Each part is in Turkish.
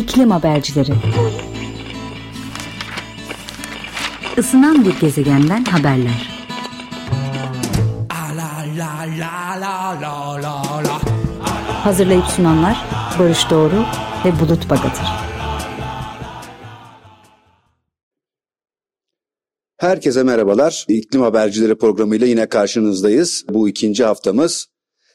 İklim Habercileri Isınan bir gezegenden haberler. Hazırlayıp sunanlar Barış Doğru ve Bulut Bagatır. Herkese merhabalar. İklim Habercileri programıyla yine karşınızdayız. Bu ikinci haftamız.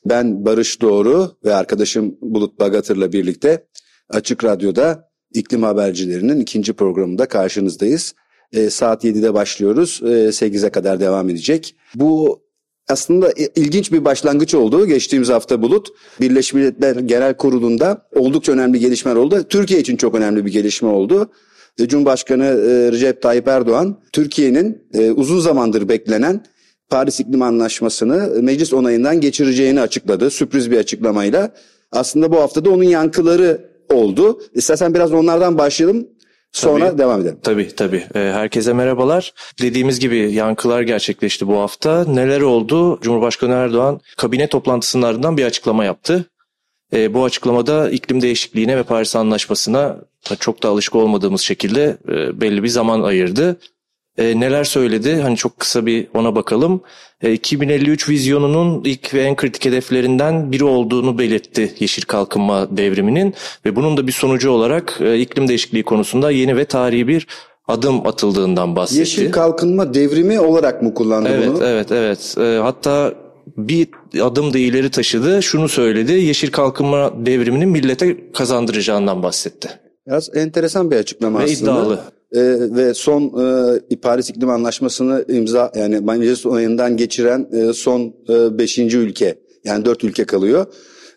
Ben Barış Doğru ve arkadaşım Bulut Bagatır'la birlikte Açık Radyo'da İklim Habercilerinin ikinci programında karşınızdayız. E, saat 7'de başlıyoruz. E, 8'e kadar devam edecek. Bu aslında ilginç bir başlangıç oldu. Geçtiğimiz hafta Bulut Birleşmiş Milletler Genel Kurulu'nda oldukça önemli gelişmeler oldu. Türkiye için çok önemli bir gelişme oldu. E, Cumhurbaşkanı e, Recep Tayyip Erdoğan Türkiye'nin e, uzun zamandır beklenen Paris İklim Anlaşması'nı meclis onayından geçireceğini açıkladı. Sürpriz bir açıklamayla. Aslında bu haftada onun yankıları oldu. İstersen biraz onlardan başlayalım. Sonra tabii, devam edelim. Tabii tabii. Ee, herkese merhabalar. Dediğimiz gibi yankılar gerçekleşti bu hafta. Neler oldu? Cumhurbaşkanı Erdoğan kabine toplantısının ardından bir açıklama yaptı. Ee, bu açıklamada iklim değişikliğine ve Paris Anlaşması'na çok da alışık olmadığımız şekilde e, belli bir zaman ayırdı. E, neler söyledi? Hani çok kısa bir ona bakalım. E, 2053 vizyonunun ilk ve en kritik hedeflerinden biri olduğunu belirtti yeşil kalkınma devriminin ve bunun da bir sonucu olarak e, iklim değişikliği konusunda yeni ve tarihi bir adım atıldığından bahsetti. Yeşil kalkınma devrimi olarak mı kullandı evet, bunu? Evet, evet, evet. hatta bir adım da ileri taşıdı. Şunu söyledi. Yeşil kalkınma devriminin millete kazandıracağından bahsetti. Biraz enteresan bir açıklama ve aslında. iddialı. Ee, ve son e, Paris İklim Anlaşması'nı imza yani meclis onayından geçiren e, son e, beşinci ülke. Yani dört ülke kalıyor.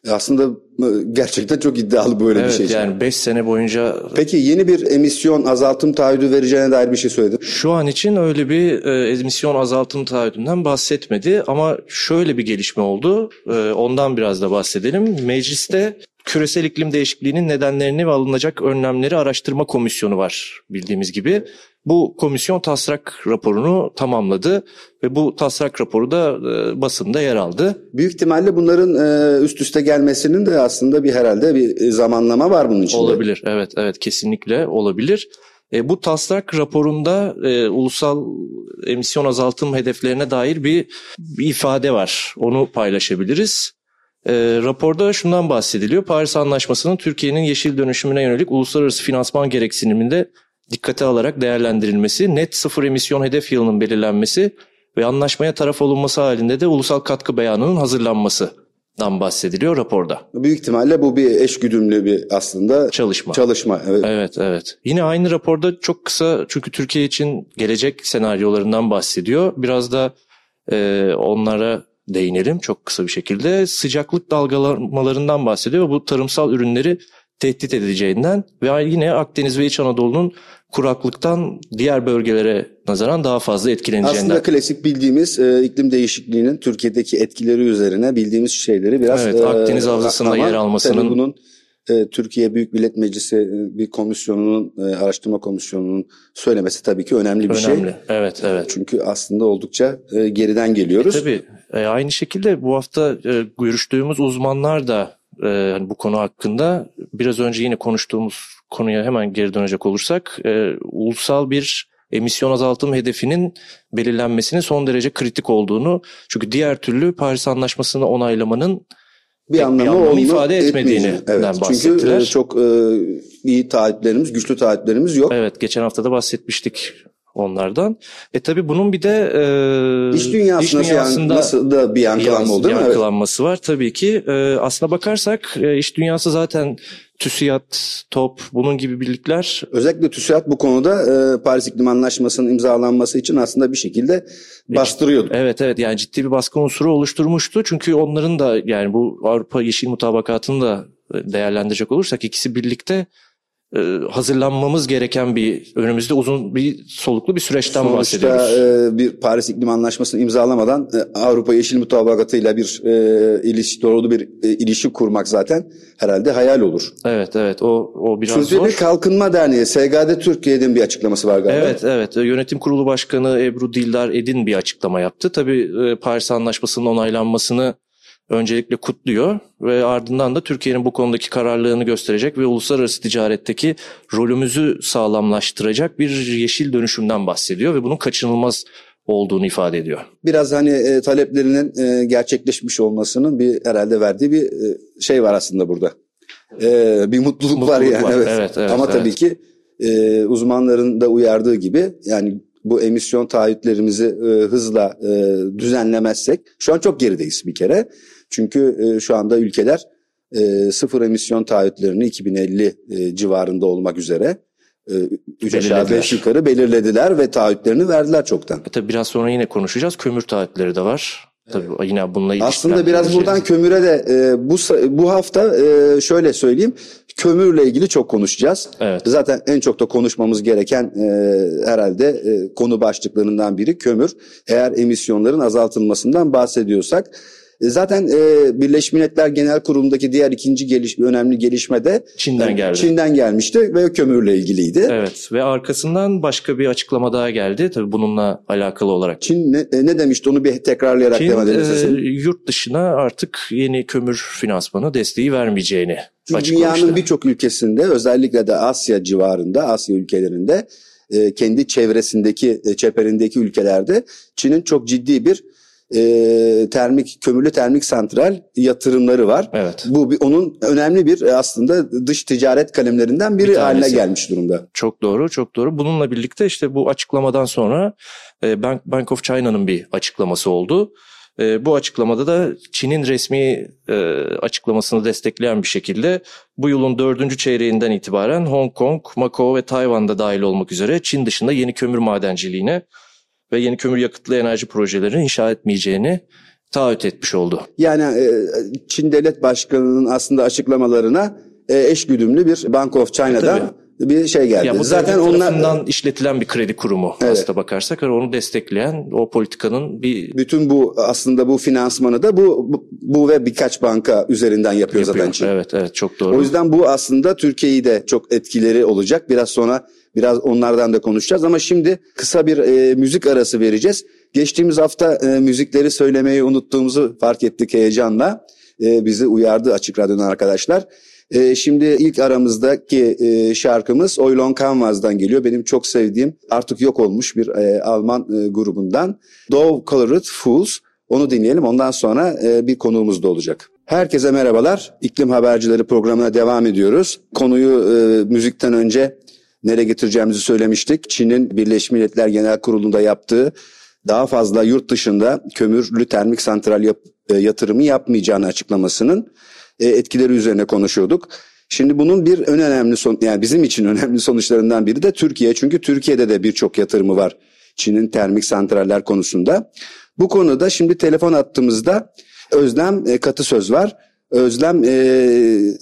E, aslında e, gerçekten çok iddialı böyle evet, bir şey. yani beş sene boyunca... Peki yeni bir emisyon azaltım taahhüdü vereceğine dair bir şey söyledi. Şu an için öyle bir e, emisyon azaltım taahhüdünden bahsetmedi ama şöyle bir gelişme oldu. E, ondan biraz da bahsedelim. Mecliste küresel iklim değişikliğinin nedenlerini ve alınacak önlemleri araştırma komisyonu var bildiğimiz gibi. Bu komisyon taslak raporunu tamamladı ve bu taslak raporu da e, basında yer aldı. Büyük ihtimalle bunların e, üst üste gelmesinin de aslında bir herhalde bir zamanlama var bunun içinde. Olabilir evet evet kesinlikle olabilir. E, bu taslak raporunda e, ulusal emisyon azaltım hedeflerine dair bir, bir ifade var. Onu paylaşabiliriz. E, raporda şundan bahsediliyor. Paris Anlaşması'nın Türkiye'nin yeşil dönüşümüne yönelik uluslararası finansman gereksiniminde dikkate alarak değerlendirilmesi, net sıfır emisyon hedef yılının belirlenmesi ve anlaşmaya taraf olunması halinde de ulusal katkı beyanının hazırlanmasından bahsediliyor raporda. Büyük ihtimalle bu bir eşgüdümlü bir aslında çalışma. Çalışma. Evet. evet, evet. Yine aynı raporda çok kısa çünkü Türkiye için gelecek senaryolarından bahsediyor. Biraz da e, onlara değinelim çok kısa bir şekilde. Sıcaklık dalgalanmalarından bahsediyor ve bu tarımsal ürünleri tehdit edeceğinden ve yine Akdeniz ve İç Anadolu'nun kuraklıktan diğer bölgelere nazaran daha fazla etkileneceğinden. Aslında klasik bildiğimiz e, iklim değişikliğinin Türkiye'deki etkileri üzerine bildiğimiz şeyleri biraz... Evet, Akdeniz e, Havzası'nda yer almasının... bunun e, Türkiye Büyük Millet Meclisi e, bir komisyonunun, e, araştırma komisyonunun söylemesi tabii ki önemli bir önemli. şey. Önemli, evet, evet. Çünkü aslında oldukça e, geriden geliyoruz. E, tabii, e, aynı şekilde bu hafta e, görüştüğümüz uzmanlar da e, hani bu konu hakkında biraz önce yine konuştuğumuz konuya hemen geri dönecek olursak e, ulusal bir emisyon azaltım hedefinin belirlenmesinin son derece kritik olduğunu çünkü diğer türlü Paris Anlaşması'nı onaylamanın bir anlamı, bir anlamı ifade etmediğini evet, bahsettiler. Çünkü e, çok e, iyi taahhütlerimiz, güçlü taahhütlerimiz yok. Evet, geçen hafta da bahsetmiştik onlardan. E tabi bunun bir de e, iş, dünyasında iş dünyasında nasıl da bir yankılanma oldu değil mi? Yankılanması evet. var tabii ki. E, aslına bakarsak e, iş dünyası zaten TÜSİAD, TOP bunun gibi birlikler. Özellikle TÜSİAD bu konuda e, Paris İklim Anlaşması'nın imzalanması için aslında bir şekilde bastırıyordu. Evet evet yani ciddi bir baskı unsuru oluşturmuştu. Çünkü onların da yani bu Avrupa Yeşil Mutabakatı'nı da değerlendirecek olursak ikisi birlikte e, hazırlanmamız gereken bir önümüzde uzun bir soluklu bir süreçten Sonuçta, bahsediyoruz. E, bir Paris İklim Anlaşması'nı imzalamadan e, Avrupa Yeşil Mutabakatı'yla bir e, ilişki doğru bir e, ilişki kurmak zaten herhalde hayal olur. Evet evet o o biraz Sürdürülebilir zor. Kalkınma Derneği SGD Türkiye'den bir açıklaması var galiba. Evet evet yönetim kurulu başkanı Ebru Dildar Edin bir açıklama yaptı. Tabii e, Paris Anlaşması'nın onaylanmasını öncelikle kutluyor ve ardından da Türkiye'nin bu konudaki kararlılığını gösterecek ve uluslararası ticaretteki rolümüzü sağlamlaştıracak bir yeşil dönüşümden bahsediyor ve bunun kaçınılmaz olduğunu ifade ediyor. Biraz hani e, taleplerinin e, gerçekleşmiş olmasının bir herhalde verdiği bir e, şey var aslında burada. E, bir mutluluk, Mutluluk var yani. var. Evet. Evet, evet, Ama evet. tabii ki e, uzmanların da uyardığı gibi yani bu emisyon taahhütlerimizi e, hızla e, düzenlemezsek şu an çok gerideyiz bir kere. Çünkü e, şu anda ülkeler e, sıfır emisyon taahhütlerini 2050 e, civarında olmak üzere e, üç aşağı beş yukarı belirlediler ve taahhütlerini verdiler çoktan. E tabii biraz sonra yine konuşacağız. Kömür taahhütleri de var. Tabii yine bununla Aslında biraz buradan kömüre de e, bu bu hafta e, şöyle söyleyeyim kömürle ilgili çok konuşacağız. Evet. Zaten en çok da konuşmamız gereken e, herhalde e, konu başlıklarından biri kömür. Eğer emisyonların azaltılmasından bahsediyorsak zaten e, Birleşmiş Milletler Genel Kurulu'ndaki diğer ikinci geliş, önemli gelişme de Çin'den e, geldi. Çin'den gelmişti ve kömürle ilgiliydi. Evet ve arkasından başka bir açıklama daha geldi. Tabii bununla alakalı olarak. Çin ne, e, ne demişti onu bir tekrarlayarak Çin devam edelim. e, yurt dışına artık yeni kömür finansmanı desteği vermeyeceğini Çünkü dünyanın birçok ülkesinde özellikle de Asya civarında, Asya ülkelerinde e, kendi çevresindeki, e, çeperindeki ülkelerde Çin'in çok ciddi bir e, termik kömürlü termik santral yatırımları var. Evet. Bu bir, onun önemli bir e, aslında dış ticaret kalemlerinden biri Bir haline gelmiş durumda. Çok doğru, çok doğru. Bununla birlikte işte bu açıklamadan sonra e, Bank, Bank of China'nın bir açıklaması oldu. E, bu açıklamada da Çin'in resmi e, açıklamasını destekleyen bir şekilde bu yılın dördüncü çeyreğinden itibaren Hong Kong, Macao ve Tayvan'da dahil olmak üzere Çin dışında yeni kömür madenciliğine ve yeni kömür yakıtlı enerji projeleri inşa etmeyeceğini taahhüt etmiş oldu. Yani e, Çin Devlet Başkanı'nın aslında açıklamalarına e, eş güdümlü bir Bank of China'dan bir şey geldi. Ya bu Zaten Zaten onlar tarafından işletilen bir kredi kurumu Evet. aslında bakarsak ve onu destekleyen o politikanın bir bütün bu aslında bu finansmanı da bu bu, bu ve birkaç banka üzerinden yapıyor, zaten yapıyor. Çin. Evet evet çok doğru. O yüzden bu aslında Türkiye'yi de çok etkileri olacak. Biraz sonra biraz onlardan da konuşacağız ama şimdi kısa bir e, müzik arası vereceğiz. Geçtiğimiz hafta e, müzikleri söylemeyi unuttuğumuzu fark ettik heyecanla. E, bizi uyardı Açık Radyo'dan arkadaşlar. E, şimdi ilk aramızdaki e, şarkımız Oylon Canvas'dan geliyor. Benim çok sevdiğim artık yok olmuş bir e, Alman e, grubundan. Dove Colored Fools. Onu dinleyelim. Ondan sonra e, bir konuğumuz da olacak. Herkese merhabalar. İklim Habercileri programına devam ediyoruz. Konuyu e, müzikten önce nereye getireceğimizi söylemiştik. Çin'in Birleşmiş Milletler Genel Kurulu'nda yaptığı daha fazla yurt dışında kömürlü termik santral yap- e, yatırımı yapmayacağını açıklamasının e, etkileri üzerine konuşuyorduk. Şimdi bunun bir en önemli son yani bizim için önemli sonuçlarından biri de Türkiye. Çünkü Türkiye'de de birçok yatırımı var Çin'in termik santraller konusunda. Bu konuda şimdi telefon attığımızda Özlem e, Katı Söz var. Özlem e,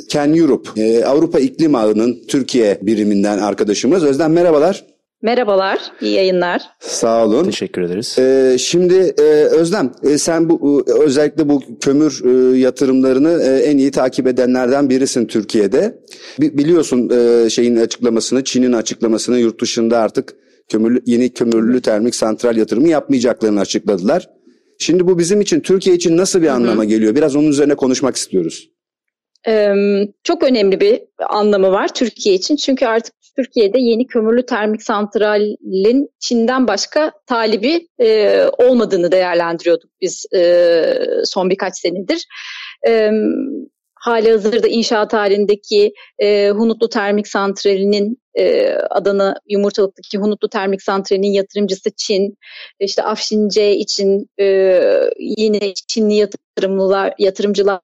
Ken Europe, e, Avrupa İklim Ağı'nın Türkiye biriminden arkadaşımız. Özlem merhabalar. Merhabalar, iyi yayınlar. Sağ olun. Teşekkür ederiz. Ee, şimdi e, Özlem e, sen bu e, özellikle bu kömür e, yatırımlarını e, en iyi takip edenlerden birisin Türkiye'de. Bi- biliyorsun e, şeyin açıklamasını, Çin'in açıklamasını yurt dışında artık kömürlü, yeni kömürlü termik santral yatırımı yapmayacaklarını açıkladılar. Şimdi bu bizim için Türkiye için nasıl bir anlama geliyor? Biraz onun üzerine konuşmak istiyoruz. Ee, çok önemli bir anlamı var Türkiye için. Çünkü artık Türkiye'de yeni kömürlü termik santralin Çin'den başka talibi e, olmadığını değerlendiriyorduk biz e, son birkaç senedir. E, hali hazırda inşaat halindeki e, Hunutlu Termik Santrali'nin e, Adana Yumurtalık'taki Hunutlu Termik Santrali'nin yatırımcısı Çin, işte Afşince için e, yine Çinli yatırımcılar, yatırımcılar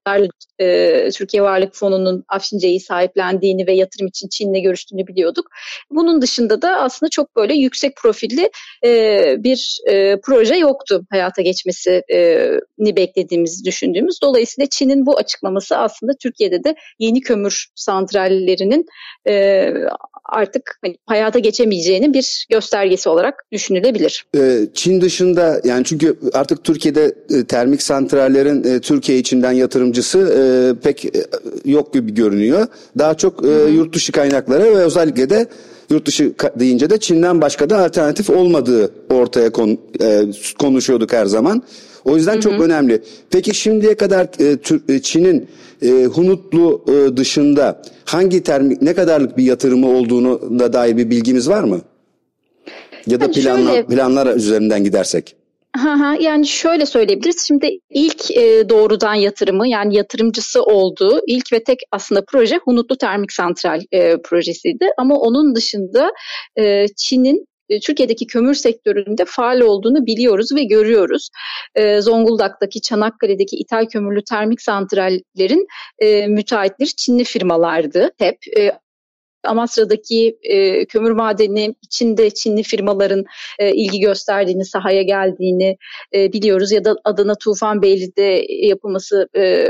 e, Türkiye Varlık Fonu'nun Afşince'yi sahiplendiğini ve yatırım için Çin'le görüştüğünü biliyorduk. Bunun dışında da aslında çok böyle yüksek profilli e, bir e, proje yoktu hayata geçmesini beklediğimiz, düşündüğümüz. Dolayısıyla Çin'in bu açıklaması aslında Türkiye'de de yeni kömür santrallerinin e, artık hani hayata geçemeyeceğinin bir göstergesi olarak düşünülebilir. Ee, Çin dışında yani çünkü artık Türkiye'de e, termik santrallerin e, Türkiye içinden yatırımcısı e, pek yok gibi görünüyor. Daha çok yurt dışı kaynaklara ve özellikle de yurt dışı deyince de Çin'den başka da alternatif olmadığı ortaya kon, konuşuyorduk her zaman. O yüzden hı hı. çok önemli. Peki şimdiye kadar e, e, Çin'in e, Hunutlu e, dışında hangi termik ne kadarlık bir yatırımı olduğunu da dair bir bilgimiz var mı? Ya da yani planla, şöyle, planlar üzerinden gidersek. yani şöyle söyleyebiliriz. Şimdi ilk e, doğrudan yatırımı yani yatırımcısı olduğu ilk ve tek aslında proje Hunutlu Termik Santral e, projesiydi. Ama onun dışında e, Çin'in e, Türkiye'deki kömür sektöründe faal olduğunu biliyoruz ve görüyoruz. E, Zonguldak'taki, Çanakkale'deki ithal kömürlü termik santrallerin e, müteahhitleri Çinli firmalardı hep. E, Amasra'daki e, kömür madeni içinde Çinli firmaların e, ilgi gösterdiğini, sahaya geldiğini e, biliyoruz. Ya da Adana Tufanbeyli'de yapılması e,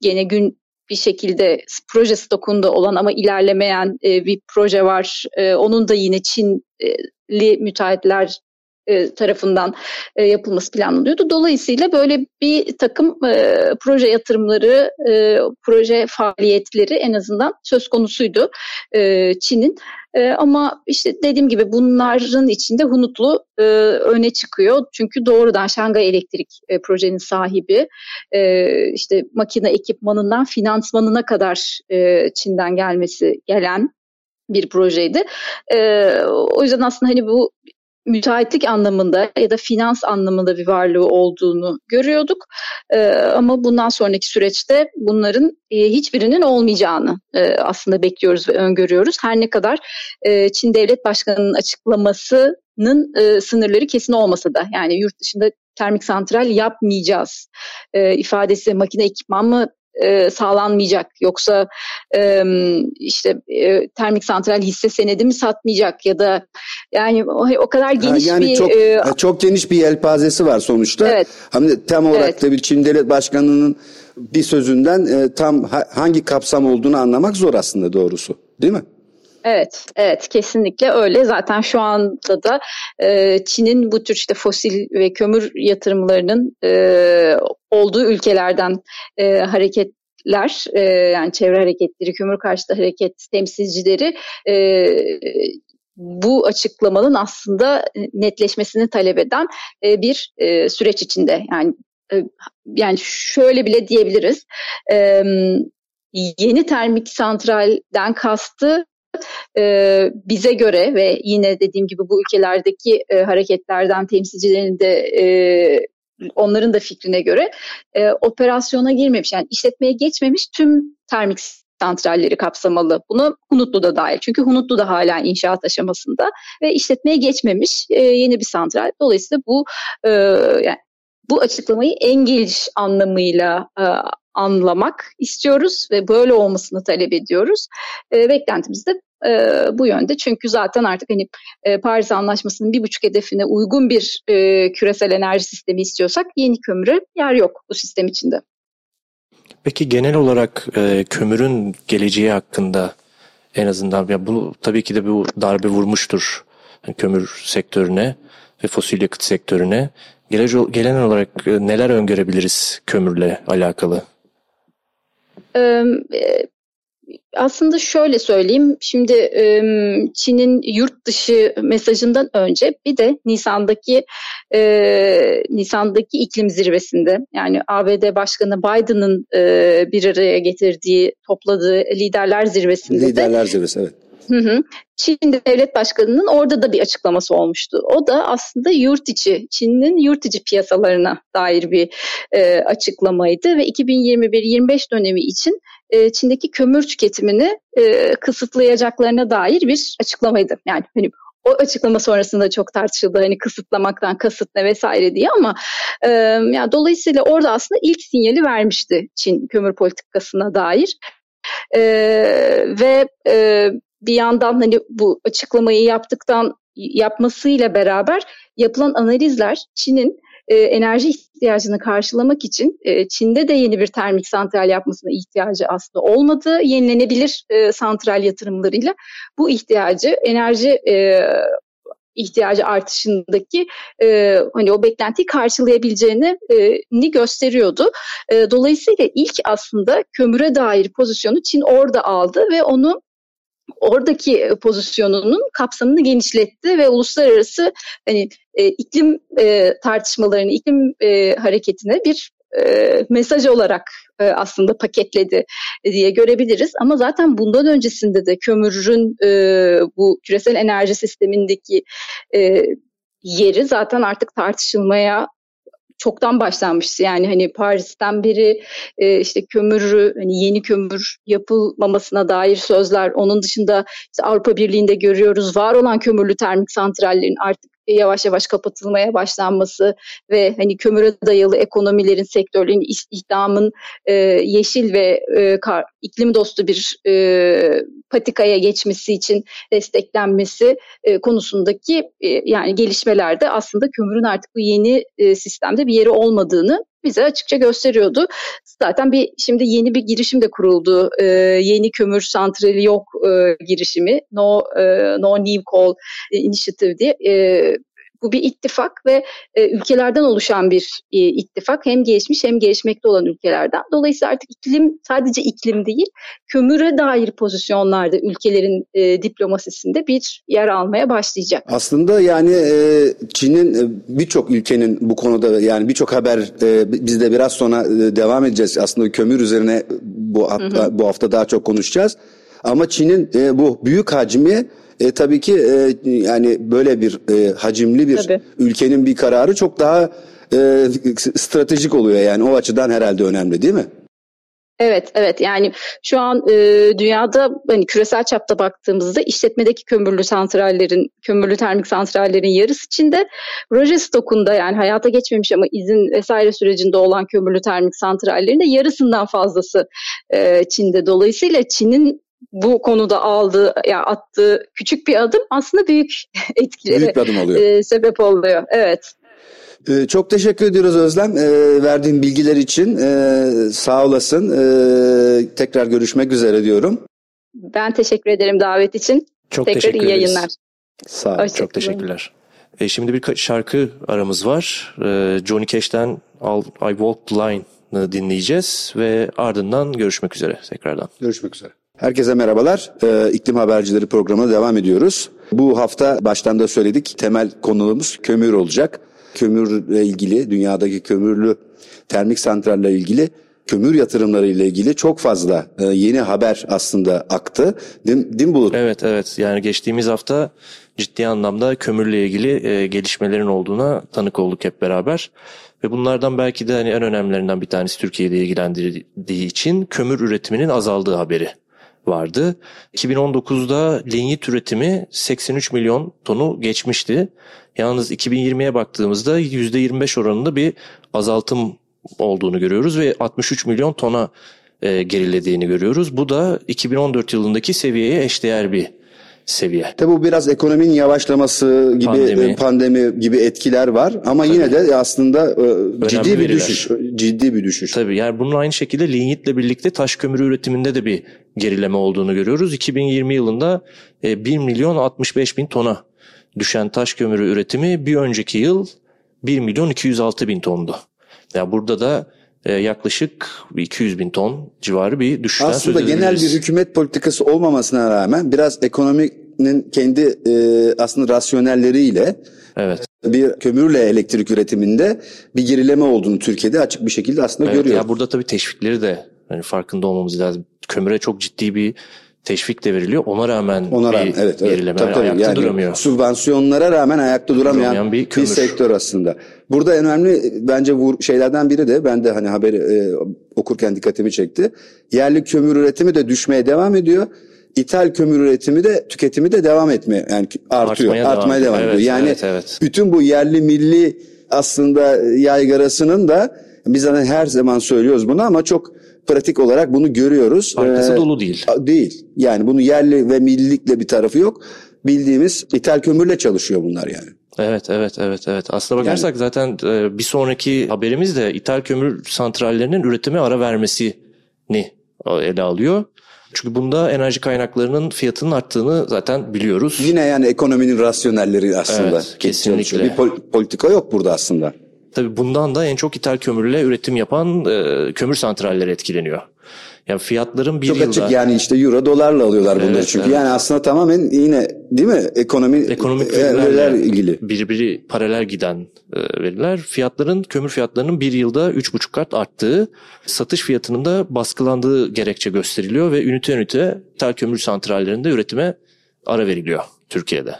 gene gün bir şekilde proje stokunda olan ama ilerlemeyen e, bir proje var. E, onun da yine Çinli müteahhitler e, tarafından e, yapılması planlanıyordu. Dolayısıyla böyle bir takım e, proje yatırımları, proje faaliyetleri en azından söz konusuydu Çin'in. Ama işte dediğim gibi bunların içinde Hunutlu öne çıkıyor. Çünkü doğrudan Şangay Elektrik projenin sahibi. İşte makine ekipmanından finansmanına kadar Çin'den gelmesi gelen bir projeydi. E, o yüzden aslında hani bu müteahhitlik anlamında ya da finans anlamında bir varlığı olduğunu görüyorduk. E, ama bundan sonraki süreçte bunların e, hiçbirinin olmayacağını e, aslında bekliyoruz ve öngörüyoruz. Her ne kadar e, Çin Devlet Başkanı'nın açıklamasının e, sınırları kesin olmasa da yani yurt dışında termik santral yapmayacağız e, ifadesi makine ekipman mı e, sağlanmayacak yoksa e, işte e, termik santral hisse senedi mi satmayacak ya da yani o, o kadar geniş yani bir çok, e, çok geniş bir yelpazesi var sonuçta. Evet. Hani tam olarak evet. da bir Çin Devlet Başkanı'nın bir sözünden e, tam ha, hangi kapsam olduğunu anlamak zor aslında doğrusu. Değil mi? Evet, evet kesinlikle öyle. Zaten şu anda da e, Çin'in bu tür işte fosil ve kömür yatırımlarının e, olduğu ülkelerden e, hareketler e, yani çevre hareketleri, kömür karşıtı hareket temsilcileri e, bu açıklamanın aslında netleşmesini talep eden e, bir süreç içinde. Yani yani şöyle bile diyebiliriz. Yeni termik santralden kastı e, bize göre ve yine dediğim gibi bu ülkelerdeki e, hareketlerden temsilcilerin de e, onların da fikrine göre e, operasyona girmemiş yani işletmeye geçmemiş tüm termik santralleri kapsamalı. Bunu Hunutlu da dahil. Çünkü Hunutlu da hala inşaat aşamasında ve işletmeye geçmemiş e, yeni bir santral. Dolayısıyla bu e, yani bu açıklamayı en geniş anlamıyla e, anlamak istiyoruz ve böyle olmasını talep ediyoruz. E, beklentimiz de e, bu yönde. Çünkü zaten artık hani e, Paris Anlaşması'nın bir buçuk hedefine uygun bir e, küresel enerji sistemi istiyorsak yeni kömüre yer yok bu sistem içinde. Peki genel olarak e, kömürün geleceği hakkında en azından ya bu tabii ki de bu darbe vurmuştur yani kömür sektörüne ve fosil yakıt sektörüne. Gelen olarak e, neler öngörebiliriz kömürle alakalı? Aslında şöyle söyleyeyim, şimdi Çin'in yurt dışı mesajından önce bir de Nisan'daki Nisan'daki iklim zirvesinde yani ABD Başkanı Biden'ın bir araya getirdiği, topladığı liderler zirvesinde liderler de, zirvesi evet. Hı hı. Çin devlet başkanının orada da bir açıklaması olmuştu. O da aslında yurt içi, Çin'in yurt içi piyasalarına dair bir e, açıklamaydı ve 2021-25 dönemi için e, Çin'deki kömür tüketimini e, kısıtlayacaklarına dair bir açıklamaydı. Yani hani o açıklama sonrasında çok tartışıldı hani kısıtlamaktan kasıt ne vesaire diye ama e, yani dolayısıyla orada aslında ilk sinyali vermişti Çin kömür politikasına dair. E, ve e, bir yandan hani bu açıklamayı yaptıktan yapmasıyla beraber yapılan analizler Çin'in e, enerji ihtiyacını karşılamak için e, Çin'de de yeni bir termik santral yapmasına ihtiyacı aslında olmadığı yenilenebilir e, santral yatırımlarıyla bu ihtiyacı enerji e, ihtiyacı artışındaki e, hani o beklentiyi karşılayabileceğini e, ni gösteriyordu. E, dolayısıyla ilk aslında kömüre dair pozisyonu Çin orada aldı ve onu oradaki pozisyonunun kapsamını genişletti ve uluslararası hani e, iklim e, tartışmalarını, iklim e, hareketine bir e, mesaj olarak e, aslında paketledi diye görebiliriz. Ama zaten bundan öncesinde de kömürün e, bu küresel enerji sistemindeki e, yeri zaten artık tartışılmaya çoktan başlanmıştı. Yani hani Paris'ten beri e, işte kömürü hani yeni kömür yapılmamasına dair sözler. Onun dışında işte Avrupa Birliği'nde görüyoruz var olan kömürlü termik santrallerin artık yavaş yavaş kapatılmaya başlanması ve hani kömüre dayalı ekonomilerin, sektörlerin, istihdamın e, yeşil ve e, kar, iklim dostu bir e, patikaya geçmesi için desteklenmesi e, konusundaki e, yani gelişmelerde aslında kömürün artık bu yeni e, sistemde bir yeri olmadığını bize açıkça gösteriyordu. Zaten bir şimdi yeni bir girişim de kuruldu. E, yeni kömür santrali yok e, girişimi. No e, No New Coal Initiative diye. E, bu bir ittifak ve e, ülkelerden oluşan bir e, ittifak. Hem gelişmiş hem gelişmekte olan ülkelerden. Dolayısıyla artık iklim sadece iklim değil, kömüre dair pozisyonlarda ülkelerin e, diplomasisinde bir yer almaya başlayacak. Aslında yani e, Çin'in e, birçok ülkenin bu konuda yani birçok haber e, biz de biraz sonra e, devam edeceğiz. Aslında kömür üzerine bu hafta, hı hı. bu hafta daha çok konuşacağız. Ama Çin'in e, bu büyük hacmi e, tabii ki e, yani böyle bir e, hacimli bir tabii. ülkenin bir kararı çok daha e, stratejik oluyor yani o açıdan herhalde önemli değil mi? Evet, evet. Yani şu an e, dünyada hani küresel çapta baktığımızda işletmedeki kömürlü santrallerin, kömürlü termik santrallerin yarısı Çin'de. Proje stokunda yani hayata geçmemiş ama izin vesaire sürecinde olan kömürlü termik santrallerin de yarısından fazlası e, Çin'de. Dolayısıyla Çin'in bu konuda aldığı, yani attığı küçük bir adım aslında büyük etkilere büyük adım oluyor. E, sebep oluyor. Evet. Ee, çok teşekkür ediyoruz Özlem ee, verdiğin bilgiler için. Ee, sağ olasın. Ee, tekrar görüşmek üzere diyorum. Ben teşekkür ederim davet için. Çok tekrar teşekkür iyi ederiz. yayınlar. Sağ olun. Çok teşekkürler. E, şimdi bir şarkı aramız var. E, Johnny Cash'ten I Walk the Line'ı dinleyeceğiz ve ardından görüşmek üzere tekrardan. Görüşmek üzere. Herkese merhabalar. Ee, İklim Habercileri programına devam ediyoruz. Bu hafta baştan da söyledik temel konumuz kömür olacak. Kömürle ilgili dünyadaki kömürlü termik santralle ilgili kömür yatırımları ile ilgili çok fazla e, yeni haber aslında aktı. Değil, değil mi Bulut? Evet evet yani geçtiğimiz hafta ciddi anlamda kömürle ilgili e, gelişmelerin olduğuna tanık olduk hep beraber. Ve bunlardan belki de hani en önemlilerinden bir tanesi Türkiye'de ilgilendirdiği için kömür üretiminin azaldığı haberi vardı. 2019'da linyit üretimi 83 milyon tonu geçmişti. Yalnız 2020'ye baktığımızda %25 oranında bir azaltım olduğunu görüyoruz ve 63 milyon tona e, gerilediğini görüyoruz. Bu da 2014 yılındaki seviyeye eşdeğer bir seviye. Tabi bu biraz ekonominin yavaşlaması gibi pandemi, e, pandemi gibi etkiler var ama Tabii. yine de aslında e, ciddi bir veriler. düşüş. Ciddi bir düşüş. Tabii yani bunun aynı şekilde lignitle birlikte taş kömürü üretiminde de bir gerileme olduğunu görüyoruz. 2020 yılında 1 e, milyon 65 bin tona düşen taş kömürü üretimi bir önceki yıl 1 milyon 206 bin tondu. Ya yani burada da yaklaşık 200 bin ton civarı bir düşüşten Aslında genel bir hükümet politikası olmamasına rağmen biraz ekonominin kendi e, aslında rasyonelleriyle evet. bir kömürle elektrik üretiminde bir gerileme olduğunu Türkiye'de açık bir şekilde aslında evet, görüyoruz. Ya burada tabii teşvikleri de yani farkında olmamız lazım. Kömüre çok ciddi bir teşvik de veriliyor. Ona rağmen Ona rağmen, bir evet, evet. gerileme. Tabii, tabii. Ayakta yani, duramıyor. Sübvansiyonlara rağmen ayakta duramayan, duramayan bir, bir sektör aslında. Burada en önemli bence bu şeylerden biri de ben de hani haberi e, okurken dikkatimi çekti. Yerli kömür üretimi de düşmeye devam ediyor. İthal kömür üretimi de tüketimi de devam etmeye yani artıyor. Artmaya, artmaya devam, devam ediyor. Evet, yani evet, evet. bütün bu yerli milli aslında yaygarasının da biz hani her zaman söylüyoruz bunu ama çok pratik olarak bunu görüyoruz. Arkası ee, dolu değil. Değil. Yani bunu yerli ve millilikle bir tarafı yok. Bildiğimiz ithal kömürle çalışıyor bunlar yani. Evet, evet, evet, evet. Aslına bakarsak yani, zaten e, bir sonraki haberimiz de ithal kömür santrallerinin üretime ara vermesini ele alıyor. Çünkü bunda enerji kaynaklarının fiyatının arttığını zaten biliyoruz. Yine yani ekonominin rasyonelleri aslında. Evet, kesinlikle. Bir politika yok burada aslında. Tabii bundan da en çok ithal kömürle üretim yapan e, kömür santralleri etkileniyor. Yani fiyatların bir Çok yılda açık yani işte euro dolarla alıyorlar bunları Evet, çünkü. evet. Yani aslında tamamen yine değil mi? Ekonomi ekonomik e, veriler ilgili. birbiri paralel giden e, veriler. Fiyatların, kömür fiyatlarının bir yılda 3,5 kat arttığı, satış fiyatının da baskılandığı gerekçe gösteriliyor ve ünite ünite ithal kömür santrallerinde üretime ara veriliyor Türkiye'de.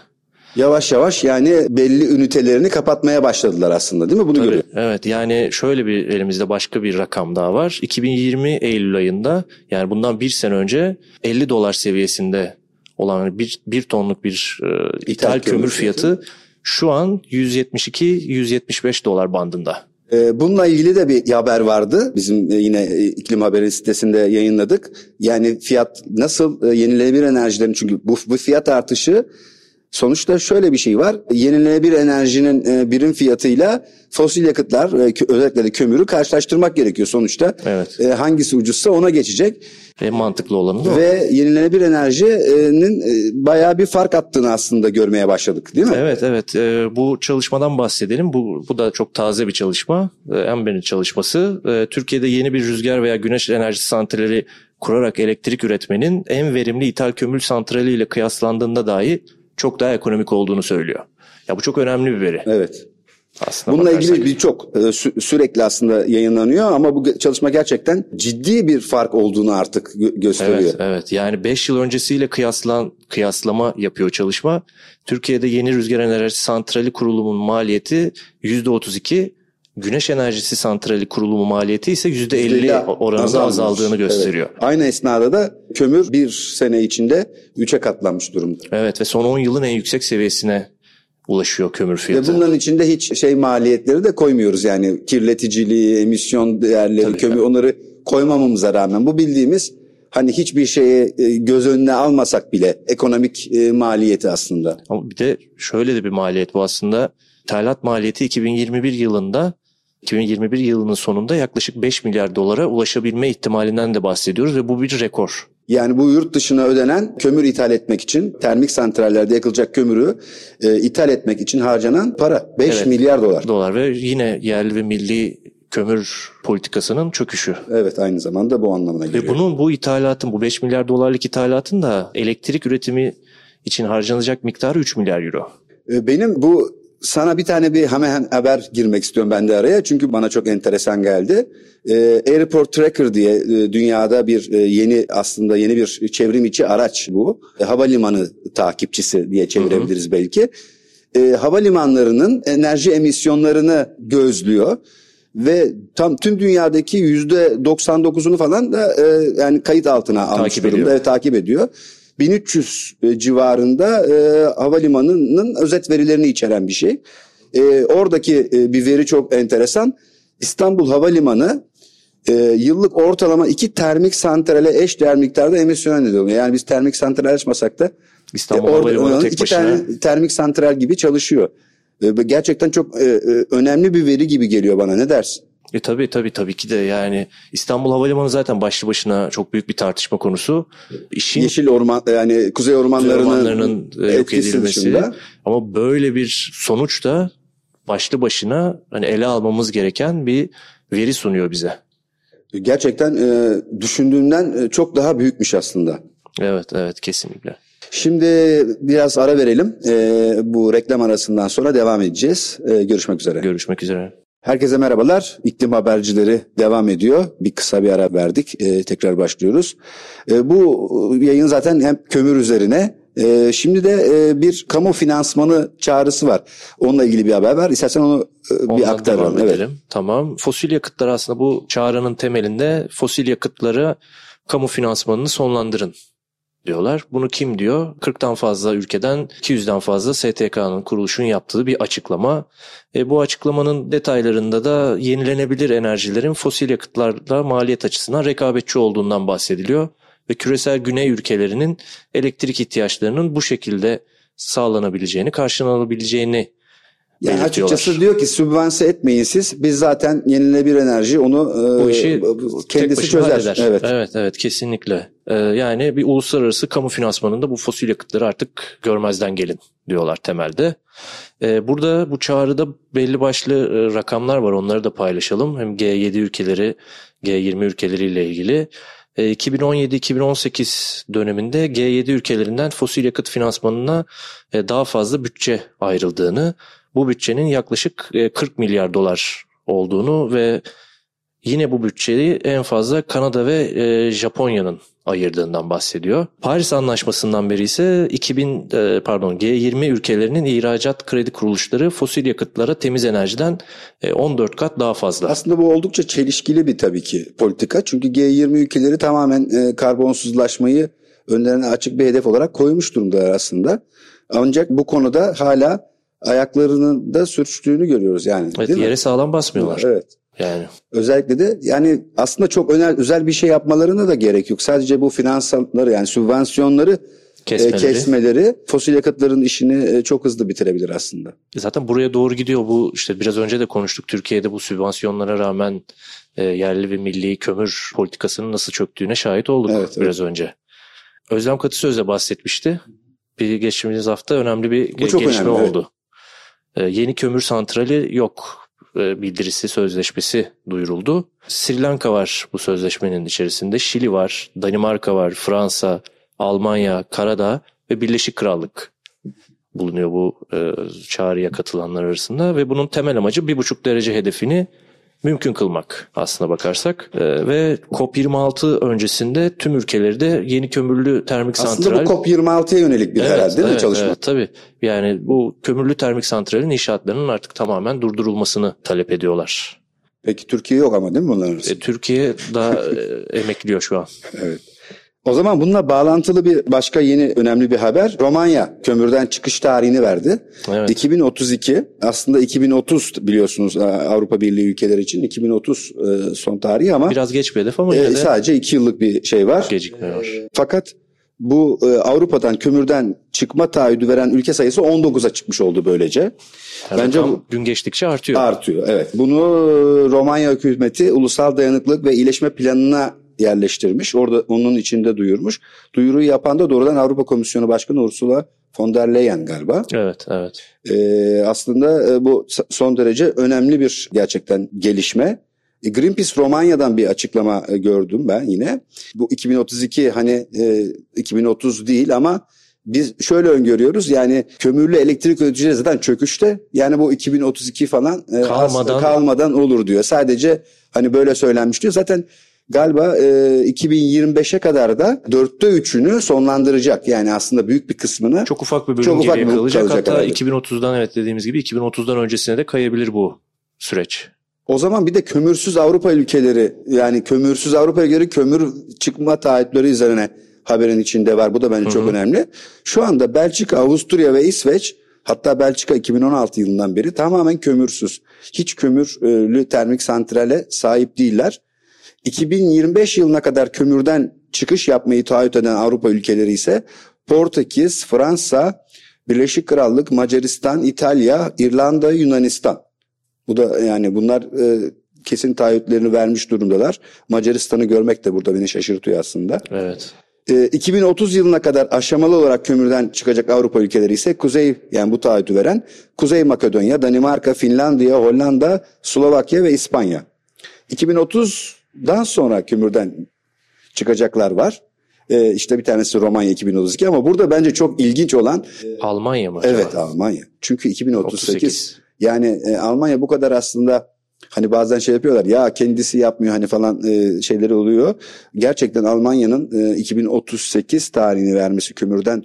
Yavaş yavaş yani belli ünitelerini kapatmaya başladılar aslında değil mi? Bunu Tabii, görüyor. evet yani şöyle bir elimizde başka bir rakam daha var. 2020 Eylül ayında yani bundan bir sene önce 50 dolar seviyesinde olan bir, bir tonluk bir e, ithal, kömür kömür fiyatı. fiyatı şu an 172-175 dolar bandında. Ee, bununla ilgili de bir haber vardı. Bizim e, yine e, iklim haberi sitesinde yayınladık. Yani fiyat nasıl e, yenilenebilir enerjilerin çünkü bu, bu fiyat artışı sonuçta şöyle bir şey var. Yenilenebilir enerjinin e, birim fiyatıyla fosil yakıtlar e, özellikle de kömürü karşılaştırmak gerekiyor sonuçta. Evet. E, hangisi ucuzsa ona geçecek. En mantıklı olanı da. Ve yenilenebilir enerjinin bayağı bir fark attığını aslında görmeye başladık değil mi? Evet evet bu çalışmadan bahsedelim. Bu, bu da çok taze bir çalışma. Ember'in çalışması. Türkiye'de yeni bir rüzgar veya güneş enerjisi santrali kurarak elektrik üretmenin en verimli ithal kömür santrali ile kıyaslandığında dahi çok daha ekonomik olduğunu söylüyor. Ya bu çok önemli bir veri Evet. aslında. Bununla bakarsak. ilgili birçok e, sü- sürekli aslında yayınlanıyor ama bu çalışma gerçekten ciddi bir fark olduğunu artık gö- gösteriyor. Evet, evet. Yani 5 yıl öncesiyle kıyaslan kıyaslama yapıyor çalışma. Türkiye'de yeni rüzgar enerjisi santrali kurulumunun maliyeti %32, güneş enerjisi santrali kurulumu maliyeti ise %50 oranında azalmış. azaldığını gösteriyor. Evet. Aynı esnada da kömür bir sene içinde 3'e katlanmış durumda. Evet ve son 10 yılın en yüksek seviyesine ulaşıyor kömür Ve fiyatı. bunların içinde hiç şey maliyetleri de koymuyoruz yani kirleticiliği, emisyon değerleri, Tabii. kömür onları koymamamıza rağmen bu bildiğimiz hani hiçbir şeye göz önüne almasak bile ekonomik e, maliyeti aslında. Ama bir de şöyle de bir maliyet bu aslında. İthalat maliyeti 2021 yılında 2021 yılının sonunda yaklaşık 5 milyar dolara ulaşabilme ihtimalinden de bahsediyoruz ve bu bir rekor. Yani bu yurt dışına ödenen kömür ithal etmek için termik santrallerde yakılacak kömürü e, ithal etmek için harcanan para 5 Evet. milyar dolar. dolar ve yine yerli ve milli kömür politikasının çöküşü. Evet aynı zamanda bu anlamına Ve geliyor. bunun bu ithalatın bu 5 milyar dolarlık ithalatın da elektrik üretimi için harcanacak miktarı 3 milyar euro. E, Benim bu sana bir tane bir hemen haber girmek istiyorum ben de araya çünkü bana çok enteresan geldi. E, Airport Tracker diye e, dünyada bir e, yeni aslında yeni bir çevrim içi araç bu. E, havalimanı takipçisi diye çevirebiliriz belki. E, havalimanlarının enerji emisyonlarını gözlüyor ve tam tüm dünyadaki yüzde 99'unu falan da e, yani kayıt altına almış Takip durumda. ediyor. Evet, takip ediyor. 1300 e, civarında e, havalimanının özet verilerini içeren bir şey. E, oradaki e, bir veri çok enteresan. İstanbul Havalimanı e, yıllık ortalama iki termik santrale eş değer miktarda emisyon ediyor. Yani biz termik santral açmasak da İstanbul e, orada Havalimanı tek iki başına tane termik santral gibi çalışıyor. E, gerçekten çok e, e, önemli bir veri gibi geliyor bana. Ne dersin? E tabii tabii tabii ki de yani İstanbul Havalimanı zaten başlı başına çok büyük bir tartışma konusu. İşin Yeşil orman yani kuzey ormanlarının, ormanlarının e, yok edilmesi dışında. ama böyle bir sonuç da başlı başına hani ele almamız gereken bir veri sunuyor bize. Gerçekten e, düşündüğümden e, çok daha büyükmüş aslında. Evet evet kesinlikle. Şimdi biraz ara verelim. E, bu reklam arasından sonra devam edeceğiz. E, görüşmek üzere. Görüşmek üzere. Herkese merhabalar. İklim habercileri devam ediyor. Bir kısa bir ara verdik. E, tekrar başlıyoruz. E, bu yayın zaten hem kömür üzerine. E, şimdi de e, bir kamu finansmanı çağrısı var. Onunla ilgili bir haber var. İstersen onu e, Ondan bir aktaralım. devam Evet. Tamam. Fosil yakıtlar aslında bu çağrının temelinde fosil yakıtları kamu finansmanını sonlandırın diyorlar. Bunu kim diyor? 40'tan fazla ülkeden 200'den fazla STK'nın kuruluşun yaptığı bir açıklama. E, bu açıklamanın detaylarında da yenilenebilir enerjilerin fosil yakıtlarla maliyet açısından rekabetçi olduğundan bahsediliyor. Ve küresel güney ülkelerinin elektrik ihtiyaçlarının bu şekilde sağlanabileceğini, karşılanabileceğini Yani belirtiyorlar. açıkçası diyor ki sübvanse etmeyin siz. Biz zaten yenilenebilir enerji onu e, bu işi kendisi çözer. halleder. Evet. evet evet kesinlikle. Ee, yani bir uluslararası kamu finansmanında bu fosil yakıtları artık görmezden gelin diyorlar temelde. Ee, burada bu çağrıda belli başlı e, rakamlar var onları da paylaşalım. Hem G7 ülkeleri G20 ülkeleriyle ilgili. E, 2017-2018 döneminde G7 ülkelerinden fosil yakıt finansmanına e, daha fazla bütçe ayrıldığını, bu bütçenin yaklaşık e, 40 milyar dolar olduğunu ve yine bu bütçeyi en fazla Kanada ve e, Japonya'nın ayırdığından bahsediyor. Paris Anlaşması'ndan beri ise 2000 e, pardon G20 ülkelerinin ihracat kredi kuruluşları fosil yakıtlara temiz enerjiden e, 14 kat daha fazla. Aslında bu oldukça çelişkili bir tabii ki politika. Çünkü G20 ülkeleri tamamen e, karbonsuzlaşmayı önlerine açık bir hedef olarak koymuş durumdalar aslında. Ancak bu konuda hala ayaklarının da sürçtüğünü görüyoruz yani. Evet, değil mi? yere sağlam basmıyorlar. Evet. Yani Özellikle de yani aslında çok özel, özel bir şey yapmalarına da gerek yok. Sadece bu finansları yani sübvansiyonları e, kesmeleri. kesmeleri fosil yakıtların işini e, çok hızlı bitirebilir aslında. Zaten buraya doğru gidiyor bu işte biraz önce de konuştuk Türkiye'de bu sübvansiyonlara rağmen e, yerli ve milli kömür politikasının nasıl çöktüğüne şahit olduk Evet, evet. biraz önce. Özlem Katısöz'le bahsetmişti. Bir geçtiğimiz hafta önemli bir Bu gelişme önemli, evet. oldu. E, yeni kömür santrali yok e, bildirisi, sözleşmesi duyuruldu. Sri Lanka var bu sözleşmenin içerisinde. Şili var, Danimarka var, Fransa, Almanya, Karadağ ve Birleşik Krallık bulunuyor bu e, çağrıya katılanlar arasında ve bunun temel amacı bir buçuk derece hedefini mümkün kılmak aslına bakarsak E, ve COP26 öncesinde tüm ülkeleri de yeni kömürlü termik Aslında santral bu COP26'ya yönelik bir herhalde değil mi evet, çalışma? Evet, tabii. Yani bu kömürlü termik santralin inşaatlarının artık tamamen durdurulmasını talep ediyorlar. Peki Türkiye yok ama değil mi bunların arasında? E, Türkiye daha e, emekliyor şu an. Evet. O zaman bununla bağlantılı bir başka yeni önemli bir haber. Romanya kömürden çıkış tarihini verdi. Evet. 2032 aslında 2030 biliyorsunuz e, Avrupa Birliği ülkeleri için 2030 e, son tarihi ama Biraz geç bir hedef ama e, sadece 2 yıllık bir şey var. gecikme var. Fakat bu e, Avrupa'dan kömürden çıkma taahhüdü veren ülke sayısı 19'a çıkmış oldu böylece. Yani Bence bu gün geçtikçe artıyor. artıyor. Evet. Bunu Romanya hükümeti ulusal dayanıklılık ve iyileşme planına yerleştirmiş. Orada onun içinde duyurmuş. Duyuruyu yapan da doğrudan Avrupa Komisyonu Başkanı Ursula von der Leyen galiba. Evet, evet. Ee, aslında e, bu son derece önemli bir gerçekten gelişme. E, Greenpeace Romanya'dan bir açıklama e, gördüm ben yine. Bu 2032 hani e, 2030 değil ama biz şöyle öngörüyoruz yani kömürlü elektrik üreticileri zaten çöküşte. Yani bu 2032 falan Kalmadan- kalmadan olur diyor. Sadece hani böyle söylenmiş diyor. Zaten galiba e, 2025'e kadar da dörtte üçünü sonlandıracak. Yani aslında büyük bir kısmını Çok ufak bir bölüm Çok ufak geriye kalacak. kalacak Hatta herhalde. 2030'dan evet dediğimiz gibi 2030'dan öncesine de kayabilir bu süreç. O zaman bir de kömürsüz Avrupa ülkeleri yani kömürsüz Avrupa ülkeleri kömür çıkma taahhütleri üzerine haberin içinde var. Bu da bence çok önemli. Şu anda Belçika, Avusturya ve İsveç hatta Belçika 2016 yılından beri tamamen kömürsüz. Hiç kömürlü termik santrale sahip değiller. 2025 yılına kadar kömürden çıkış yapmayı taahhüt eden Avrupa ülkeleri ise Portekiz, Fransa, Birleşik Krallık, Macaristan, İtalya, İrlanda, Yunanistan. Bu da yani bunlar e, kesin taahhütlerini vermiş durumdalar. Macaristan'ı görmek de burada beni şaşırtıyor aslında. Evet. E, 2030 yılına kadar aşamalı olarak kömürden çıkacak Avrupa ülkeleri ise Kuzey yani bu taahhütü veren Kuzey Makedonya, Danimarka, Finlandiya, Hollanda, Slovakya ve İspanya. 2030'dan sonra kömürden çıkacaklar var. E, işte bir tanesi Romanya 2032 ama burada bence çok ilginç olan Almanya mı acaba? evet Almanya. Çünkü 2038 38. yani e, Almanya bu kadar aslında hani bazen şey yapıyorlar ya kendisi yapmıyor hani falan e, şeyleri oluyor. Gerçekten Almanya'nın e, 2038 tarihini vermesi kömürden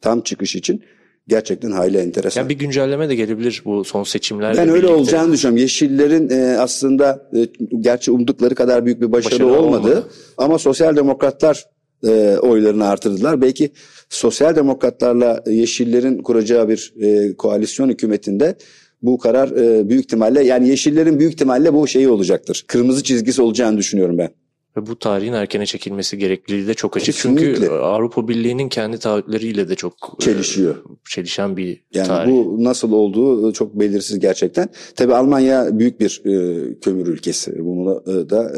tam çıkış için gerçekten hayli enteresan. Yani bir güncelleme de gelebilir bu son seçimlerle ben öyle birlikte. olacağını düşünüyorum. Yeşillerin e, aslında e, gerçi umdukları kadar büyük bir başarı, Başarı olmadı. olmadı. Ama sosyal demokratlar e, oylarını artırdılar. Belki sosyal demokratlarla yeşillerin kuracağı bir e, koalisyon hükümetinde bu karar e, büyük ihtimalle yani yeşillerin büyük ihtimalle bu şeyi olacaktır. Kırmızı çizgisi olacağını düşünüyorum ben. Ve bu tarihin erkene çekilmesi gerekliliği de çok açık. Kesinlikle. Çünkü Avrupa Birliği'nin kendi taahhütleriyle de çok e, Çelişiyor. çelişen bir Yani tarih. bu nasıl olduğu çok belirsiz gerçekten. Tabii Almanya büyük bir e, kömür ülkesi. Bunu da, da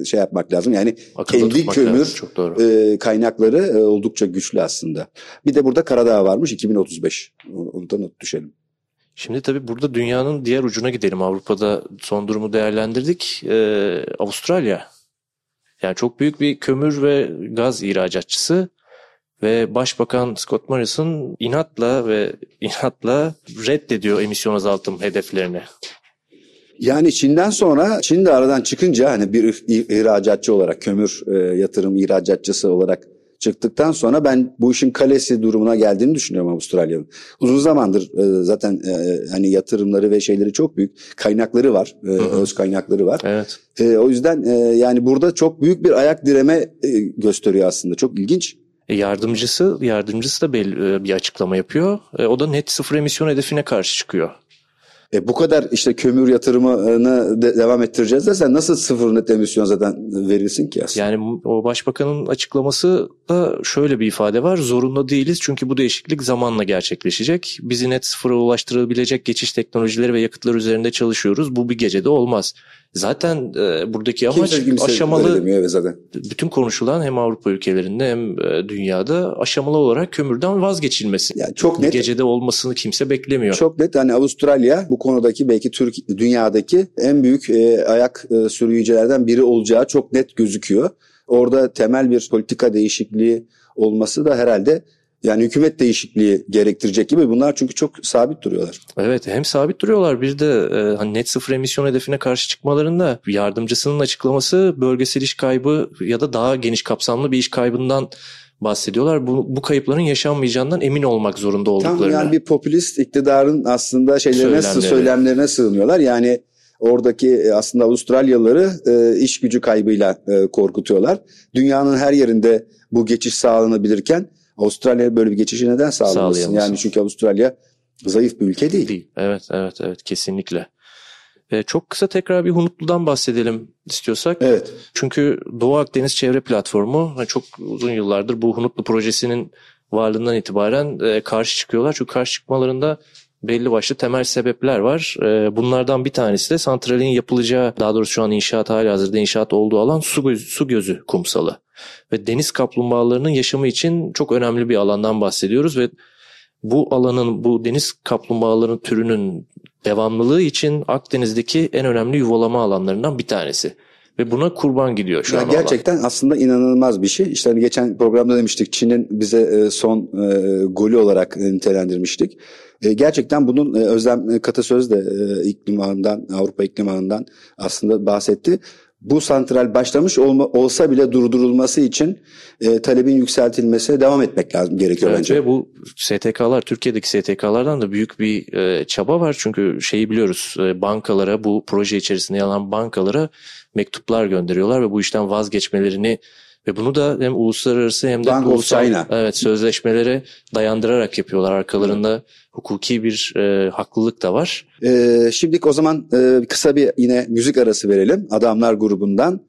e, şey yapmak lazım. Yani Akılda kendi kömür lazım, çok doğru. e, kaynakları e, oldukça güçlü aslında. Bir de burada Karadağ varmış 2035. Onu onu da not düşelim. Şimdi tabii burada dünyanın diğer ucuna gidelim. Avrupa'da son durumu değerlendirdik. Ee, Avustralya. Yani çok büyük bir kömür ve gaz ihracatçısı ve Başbakan Scott Morrison inatla ve inatla reddediyor emisyon azaltım hedeflerini. Yani Çin'den sonra Çin de aradan çıkınca hani bir ihracatçı olarak kömür e, yatırım ihracatçısı olarak çıktıktan sonra ben bu işin kalesi durumuna geldiğini düşünüyorum Avustralya'nın. Uzun zamandır e, zaten e, hani yatırımları ve şeyleri çok büyük kaynakları var. E, öz kaynakları var. Evet. E, o yüzden e, yani burada çok büyük bir ayak direme e, gösteriyor aslında. Çok ilginç. E, yardımcısı yardımcısı da belli, e, bir açıklama yapıyor. E, o da net sıfır emisyon hedefine karşı çıkıyor. E bu kadar işte kömür yatırımını de devam ettireceğiz de sen nasıl sıfır net emisyon zaten verilsin ki aslında? Yani o başbakanın açıklaması da şöyle bir ifade var. Zorunda değiliz çünkü bu değişiklik zamanla gerçekleşecek. Bizi net sıfıra ulaştırabilecek geçiş teknolojileri ve yakıtlar üzerinde çalışıyoruz. Bu bir gecede olmaz. Zaten e, buradaki amaç kimse, kimse aşamalı demiyor zaten. bütün konuşulan hem Avrupa ülkelerinde hem e, dünyada aşamalı olarak kömürden vazgeçilmesi. Yani çok bir net gecede olmasını kimse beklemiyor. Çok net hani Avustralya bu konudaki belki Türk dünyadaki en büyük e, ayak e, sürüyücülerden biri olacağı çok net gözüküyor. Orada temel bir politika değişikliği olması da herhalde yani hükümet değişikliği gerektirecek gibi bunlar çünkü çok sabit duruyorlar. Evet hem sabit duruyorlar bir de e, hani net sıfır emisyon hedefine karşı çıkmalarında yardımcısının açıklaması bölgesel iş kaybı ya da daha geniş kapsamlı bir iş kaybından bahsediyorlar. Bu, bu kayıpların yaşanmayacağından emin olmak zorunda olduklarını. Tam yani bir popülist iktidarın aslında şeylerine Söylemleri. söylemlerine sığınıyorlar. Yani oradaki e, aslında Avustralyalıları e, iş gücü kaybıyla e, korkutuyorlar. Dünyanın her yerinde bu geçiş sağlanabilirken Avustralya böyle bir geçişi neden sağlamasın? Yani çünkü Avustralya zayıf bir ülke değil. Değil. Evet, evet, evet kesinlikle. E, çok kısa tekrar bir Hunutlu'dan bahsedelim istiyorsak. Evet. Çünkü Doğu Akdeniz Çevre Platformu hani çok uzun yıllardır bu Hunutlu projesinin varlığından itibaren e, karşı çıkıyorlar. Çünkü karşı çıkmalarında belli başlı temel sebepler var. E, bunlardan bir tanesi de santralin yapılacağı, daha doğrusu şu an inşaat hali hazırda inşaat olduğu alan su gözü, su gözü kumsalı. Ve deniz kaplumbağalarının yaşamı için çok önemli bir alandan bahsediyoruz ve bu alanın, bu deniz kaplumbağaların türünün devamlılığı için Akdeniz'deki en önemli yuvalama alanlarından bir tanesi. Ve buna kurban gidiyor şu Ya an gerçekten aslında inanılmaz bir şey. İşte hani geçen programda demiştik Çin'in bize e, son e, golü olarak nitelendirmiştik. E, gerçekten bunun e, Özlem Katasöz de e, iklim ağından, Avrupa iklim ağından aslında bahsetti. Bu santral başlamış olma, olsa bile durdurulması için e, talebin yükseltilmesine devam etmek lazım gerekiyor Evet bence. ve bu STK'lar Türkiye'deki STK'lardan da büyük bir e, çaba var. Çünkü şeyi biliyoruz e, bankalara bu proje içerisinde yer alan bankalara mektuplar gönderiyorlar ve bu işten vazgeçmelerini ve bunu da hem uluslararası hem de Bank of ulusal China. evet sözleşmelere dayandırarak yapıyorlar. Arkalarında hukuki bir e, haklılık da var. E, şimdilik o zaman e, kısa bir yine müzik arası verelim. Adamlar grubundan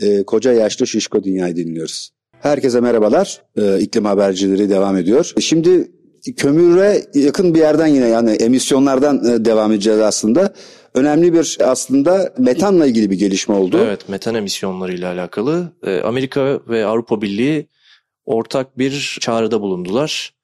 e, Koca Yaşlı Şişko Dünya'yı dinliyoruz. Herkese merhabalar. E, iklim habercileri devam ediyor. Şimdi kömüre yakın bir yerden yine yani emisyonlardan e, devam edeceğiz aslında. Önemli bir aslında metanla ilgili bir gelişme oldu. Evet metan emisyonlarıyla alakalı e, Amerika ve Avrupa Birliği ortak bir çağrıda bulundular.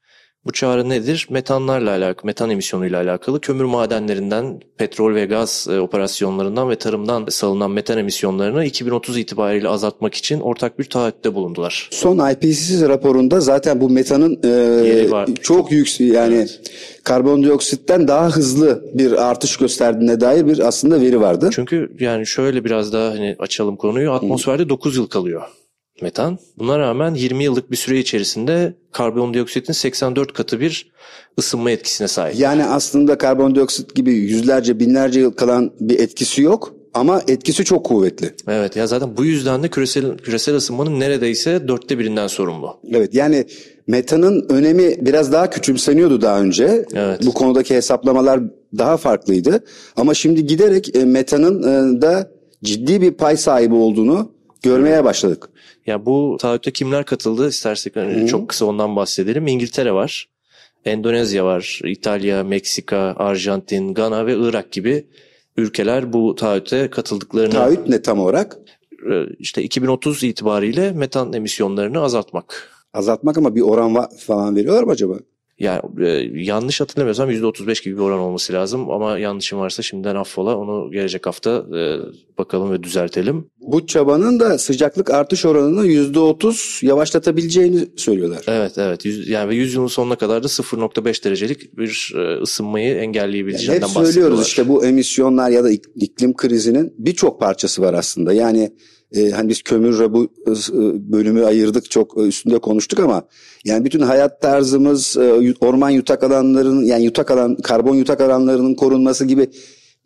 Bu çağrı nedir? Metanlarla alakalı, metan emisyonuyla alakalı kömür madenlerinden, petrol ve gaz e, operasyonlarından ve tarımdan salınan metan emisyonlarını 2030 itibariyle azaltmak için ortak bir taahhütte bulundular. Son IPCC raporunda zaten bu metanın e, çok yüksek yani Evet. karbondioksitten daha hızlı bir artış gösterdiğine dair bir aslında veri vardı. Çünkü yani şöyle biraz daha hani açalım konuyu. Atmosferde 9 yıl kalıyor metan. Buna rağmen 20 yıllık bir süre içerisinde karbondioksitin 84 katı bir ısınma etkisine sahip. Yani aslında karbondioksit gibi yüzlerce binlerce yıl kalan bir etkisi yok ama etkisi çok kuvvetli. Evet ya zaten bu yüzden de küresel küresel ısınmanın neredeyse dörtte birinden sorumlu. Evet yani metanın önemi biraz daha küçümseniyordu daha önce. Evet. Bu konudaki hesaplamalar daha farklıydı. Ama şimdi giderek e, metanın e, da ciddi bir pay sahibi olduğunu görmeye başladık. Ya bu taahhütte kimler katıldı istersek hani çok kısa ondan bahsedelim. İngiltere var, Endonezya var, İtalya, Meksika, Arjantin, Gana ve Irak gibi ülkeler bu taahhüte katıldıklarını Taahhüt ne tam olarak? e, işte 2030 itibariyle metan emisyonlarını azaltmak. Azaltmak ama bir oran falan veriyorlar mı acaba? Yani e, yanlış hatırlamıyorsam %35 gibi bir oran olması lazım ama yanlışım varsa şimdiden affola onu gelecek hafta e, bakalım ve düzeltelim. Bu çabanın da sıcaklık artış oranını %30 yavaşlatabileceğini söylüyorlar. Evet evet Yüz- yani ve 100 yılın sonuna kadar da 0.5 derecelik bir e, ısınmayı Yani engelleyebileceğinden hep söylüyoruz bahsediyorlar. işte bu emisyonlar ya da ik- iklim krizinin birçok parçası var aslında. Yani e, hani biz kömür bu e, bölümü ayırdık çok e, üstünde konuştuk ama yani bütün hayat tarzımız e, orman yutak alanlarının yani yutak alan karbon yutak alanlarının korunması gibi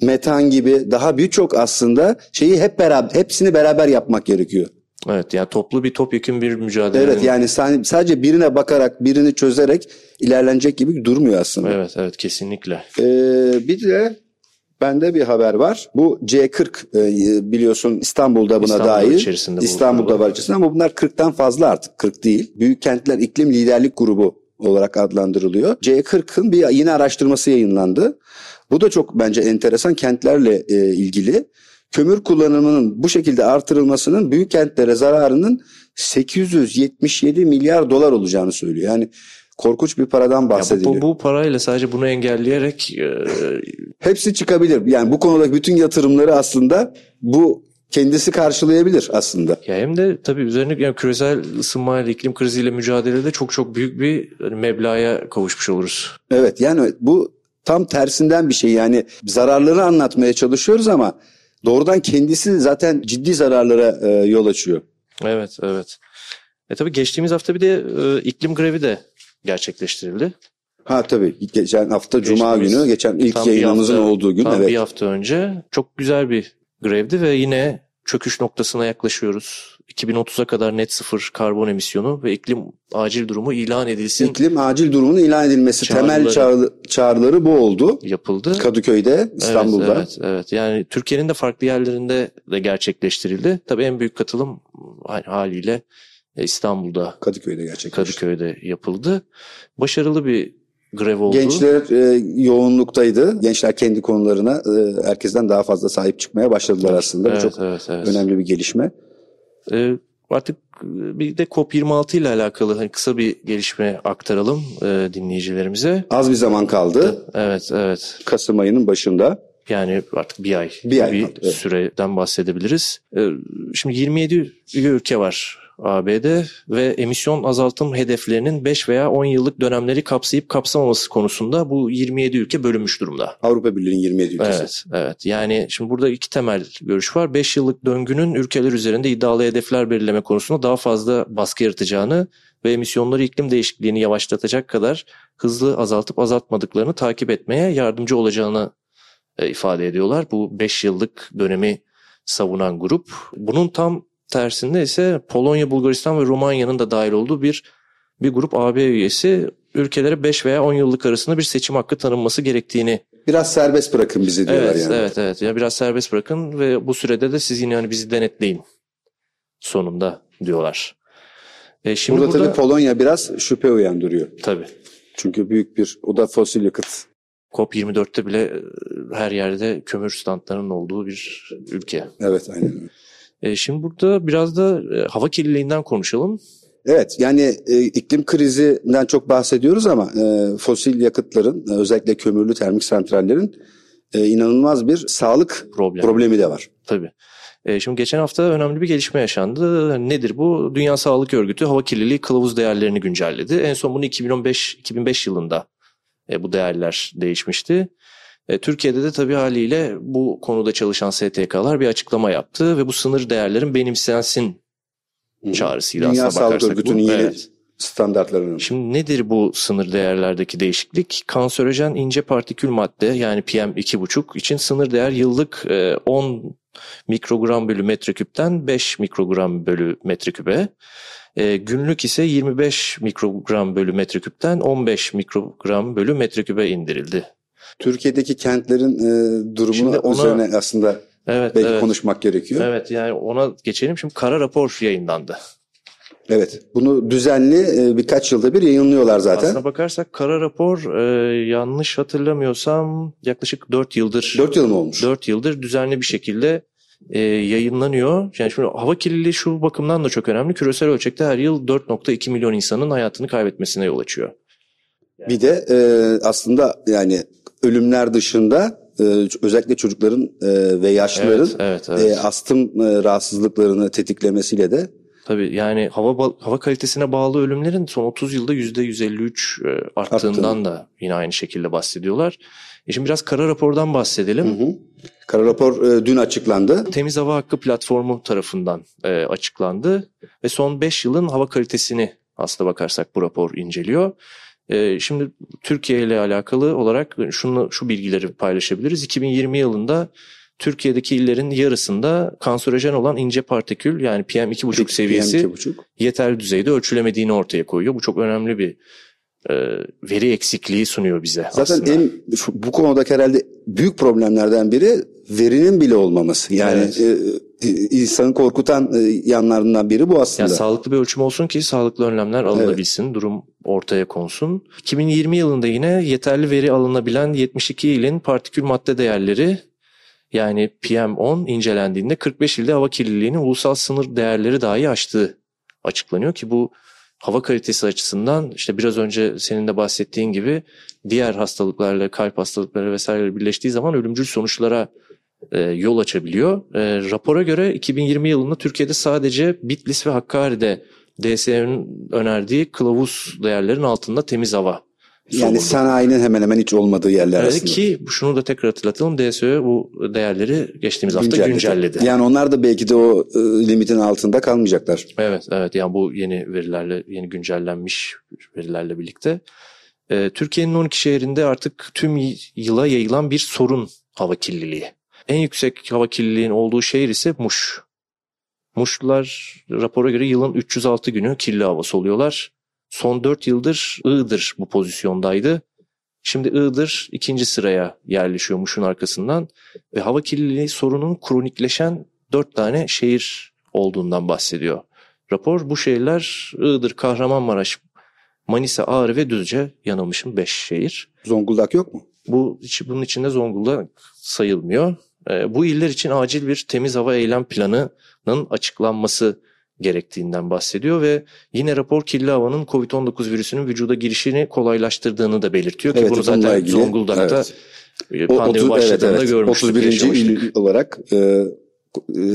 metan gibi daha birçok aslında şeyi hep beraber hepsini beraber yapmak gerekiyor. Evet yani toplu bir topyekun bir mücadele. Evet yani sadece birine bakarak birini çözerek ilerlenecek gibi durmuyor aslında. Evet evet kesinlikle. Ee, bir de bende bir haber var. Bu C40 e, biliyorsun İstanbul'da buna İstanbul dahil. içerisinde bu İstanbul'da var içerisinde ama bunlar 40'tan fazla artık 40 değil. Büyük Kentler İklim Liderlik Grubu olarak adlandırılıyor. C40'ın bir yine araştırması yayınlandı. Bu da çok bence enteresan kentlerle e, ilgili. Kömür kullanımının bu şekilde artırılmasının büyük kentlere zararının 877 milyar dolar olacağını söylüyor. Yani korkunç bir paradan Ya bu, bahsediliyor. bu, parayla sadece bunu engelleyerek e, Hepsi çıkabilir. Yani bu konudaki bütün yatırımları aslında bu kendisi karşılayabilir aslında. ya hem de tabii üzerine yani küresel ısınmayla iklim kriziyle mücadelede çok çok büyük bir hani, meblağa kavuşmuş oluruz. Evet yani bu tam tersinden bir şey. Yani zararları anlatmaya çalışıyoruz ama doğrudan kendisi zaten ciddi zararlara e, yol açıyor. Evet evet. E tabii geçtiğimiz hafta bir de e, iklim grevi de gerçekleştirildi. Ha tabii geçen hafta Cuma Geçtiğimiz- günü geçen ilk yayınımızın hafta- olduğu gün Tam evet. bir hafta önce çok güzel bir grevdi ve yine çöküş noktasına yaklaşıyoruz. 2030'a kadar net sıfır karbon emisyonu ve iklim acil durumu ilan edilsin İklim acil durumunun ilan edilmesi temel Çağrıları. çağrı- çağrıları bu oldu. yapıldı. Kadıköy'de, İstanbul'da. Evet, evet, evet. Yani Türkiye'nin de farklı yerlerinde de gerçekleştirildi. Tabii en büyük katılım haliyle İstanbul'da, Kadıköy'de gerçekleşti. Kadıköy'de yapıldı. Başarılı bir grev oldu. Gençler e, yoğunluktaydı. Gençler kendi konularına e, herkesten daha fazla sahip çıkmaya başladılar aslında. Bu evet, çok evet, evet. önemli bir gelişme. Ee, artık bir de COP26 ile alakalı hani kısa bir gelişme aktaralım e, dinleyicilerimize. Az bir zaman kaldı. Evet, evet. Kasım ayının başında. Yani artık bir ay Bir ay bir kaldı, evet. süreden bahsedebiliriz. Ee, Şimdi 27 üye ülke var ABD ve emisyon azaltım hedeflerinin 5 veya 10 yıllık dönemleri kapsayıp kapsamaması konusunda bu 27 ülke bölünmüş durumda. Avrupa Birliği'nin 27 ülkesi. Evet, evet. Yani şimdi burada iki temel görüş var. 5 yıllık döngünün ülkeler üzerinde iddialı hedefler belirleme konusunda daha fazla baskı yaratacağını ve emisyonları iklim değişikliğini yavaşlatacak kadar hızlı azaltıp azaltmadıklarını takip etmeye yardımcı olacağını e, ifade ediyorlar. Bu 5 yıllık dönemi savunan grup. Bunun tam tersinde ise Polonya, Bulgaristan ve Romanya'nın da dahil olduğu bir bir grup AB üyesi ülkelere 5 veya 10 yıllık arasında bir seçim hakkı tanınması gerektiğini Biraz serbest bırakın bizi diyorlar Evet, yani. evet, evet. Ya biraz serbest bırakın ve bu sürede de siz yine hani bizi denetleyin sonunda diyorlar. E şimdi burada, burada, tabii Polonya biraz şüphe uyandırıyor. tabii Çünkü büyük bir o da fosil yakıt. COP24'te bile e, her yerde kömür standlarının olduğu bir ülke. Evet aynen. öyle. E şimdi burada biraz da e, hava kirliliğinden konuşalım. Evet yani e, iklim krizinden çok bahsediyoruz ama e, fosil yakıtların e, özellikle kömürlü termik santrallerin e, inanılmaz bir sağlık Problem. problemi de var. Tabii. E, şimdi geçen hafta önemli bir gelişme yaşandı. Nedir bu? Dünya Sağlık Örgütü hava kirliliği kılavuz değerlerini güncelledi. En son bunu 2015 2005 yılında e, bu değerler değişmişti. E, Türkiye'de de tabii haliyle bu konuda çalışan STK'lar bir açıklama yaptı ve bu sınır değerlerin benimsensin çağrısıyla Dünya aslına Sağlık bakarsak Örgütü'nün bu. yeni Evet. standartlarının. Şimdi nedir bu sınır değerlerdeki değişiklik? Kanserojen ince partikül madde yani PM2,5 için sınır değer yıllık e, 10 mikrogram bölü metreküpten 5 mikrogram bölü metrekübe. E, günlük ise 25 mikrogram bölü metreküpten 15 mikrogram bölü metrekübe indirildi. Türkiye'deki kentlerin e, durumunu ona- üzerine aslında Evet, belki evet. konuşmak gerekiyor. Evet. Evet yani ona geçelim. Şimdi kara rapor yayınlandı. Bunu düzenli e, birkaç yılda bir yayınlıyorlar zaten. Aslına bakarsak kara rapor e, yanlış hatırlamıyorsam yaklaşık 4 yıldır 4 yıl mı olmuş? 4 yıldır düzenli bir şekilde e, yayınlanıyor. Yani şimdi hava kirliliği şu bakımdan da çok önemli. Küresel ölçekte her yıl 4.2 milyon insanın hayatını kaybetmesine yol açıyor. Bir de e, aslında yani ölümler dışında e, özellikle çocukların e, ve yaşlıların Evet, evet, evet. e, astım rahatsızlıklarını tetiklemesiyle de Tabii yani hava hava kalitesine bağlı ölümlerin son 30 yılda %153 e, arttığından Arttığını. da yine aynı şekilde bahsediyorlar. E şimdi biraz kara rapordan bahsedelim. Hı hı. Kara rapor e, dün açıklandı. Temiz Hava Hakkı platformu tarafından e, açıklandı ve son 5 yılın hava kalitesini aslına bakarsak bu rapor inceliyor. E, şimdi Türkiye ile alakalı olarak şunu şu bilgileri paylaşabiliriz. 2020 yılında Türkiye'deki illerin yarısında kanserojen olan ince partikül yani PM2,5 seviyesi PM2,5. yeterli düzeyde ölçülemediğini ortaya koyuyor. Bu çok önemli bir e, veri eksikliği sunuyor bize Zaten aslında. en bu konudaki herhalde büyük problemlerden biri verinin bile olmaması. Yani Evet. e, e, insanı korkutan e, yanlarından biri bu aslında. Yani sağlıklı bir ölçüm olsun ki sağlıklı önlemler alınabilsin, durum ortaya konsun. 2020 yılında yine yeterli veri alınabilen 72 ilin partikül madde değerleri yani PM10 incelendiğinde 45 ilde hava kirliliğinin ulusal sınır değerleri dahi aştığı açıklanıyor ki bu hava kalitesi açısından işte biraz önce senin de bahsettiğin gibi diğer hastalıklarla kalp hastalıkları vesaire birleştiği zaman ölümcül sonuçlara e, yol açabiliyor. E, rapora göre 2020 yılında Türkiye'de sadece Bitlis ve Hakkari'de DSE'nin önerdiği kılavuz değerlerin altında temiz hava yani solundu. sanayinin hemen hemen hiç olmadığı yerler Evet aslında. ki şunu da tekrar hatırlatalım DSE bu değerleri geçtiğimiz hafta Güncelledi. güncelledi. Yani onlar da belki de o e, limitin altında kalmayacaklar. Evet, evet. Yani bu yeni verilerle, yeni güncellenmiş verilerle birlikte. Ee, Türkiye'nin 12 şehrinde artık tüm yıla yayılan bir sorun hava kirliliği. En yüksek hava kirliliğinin olduğu şehir ise Muş. Muşlular rapora göre yılın 306 günü kirli hava soluyorlar. Son 4 yıldır Iğdır bu pozisyondaydı. Şimdi Iğdır ikinci sıraya yerleşiyor Muş'un arkasından ve hava kirliliği sorunun kronikleşen 4 tane şehir olduğundan bahsediyor. Rapor bu şehirler Iğdır, Kahramanmaraş, Manisa, Ağrı ve Düzce yanılmışım 5 şehir. Zonguldak yok mu? Bu bunun içinde Zonguldak sayılmıyor. Ee, bu iller için acil bir temiz hava eylem planının açıklanması gerektiğinden bahsediyor ve yine rapor kirli havanın COVID-19 virüsünün vücuda girişini kolaylaştırdığını da belirtiyor ki Evet, bunu zaten ilgili, Zonguldak'ta evet. e, O pandemi 30, evet, başladığında evet. görmüştük. 31. yaşamıştık. il olarak e,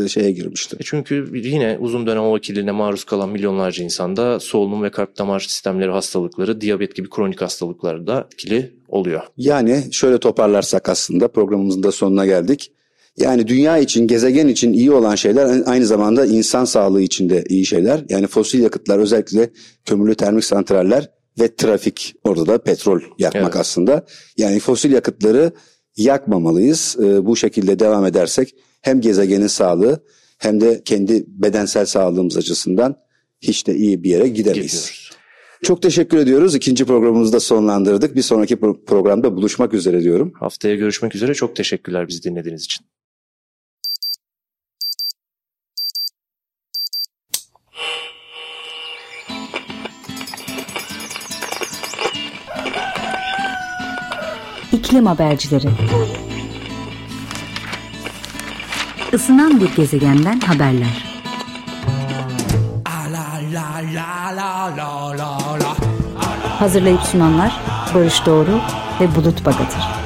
şeye girmişti. E Çünkü yine uzun dönem hava kirliliğine maruz kalan milyonlarca insanda solunum ve kalp damar sistemleri hastalıkları, diyabet gibi kronik hastalıklar da etkili oluyor. Yani şöyle toparlarsak aslında programımızın da sonuna geldik. Yani dünya için, gezegen için iyi olan şeyler aynı zamanda insan sağlığı için de iyi şeyler. Yani fosil yakıtlar özellikle kömürlü termik santraller ve trafik orada da petrol yakmak Evet. aslında. Yani fosil yakıtları yakmamalıyız. Ee, bu şekilde devam edersek hem gezegenin sağlığı hem de kendi bedensel sağlığımız açısından hiç de iyi bir yere gidemeyiz. Gidiyoruz. Çok teşekkür ediyoruz. İkinci programımızı da sonlandırdık. Bir sonraki pro- programda buluşmak üzere diyorum. Haftaya görüşmek üzere. Çok teşekkürler bizi dinlediğiniz için. İklim habercileri. Isınan bir gezegenden haberler. Hazırlayıp sunanlar Barış Doğru ve Bulut Bagatır.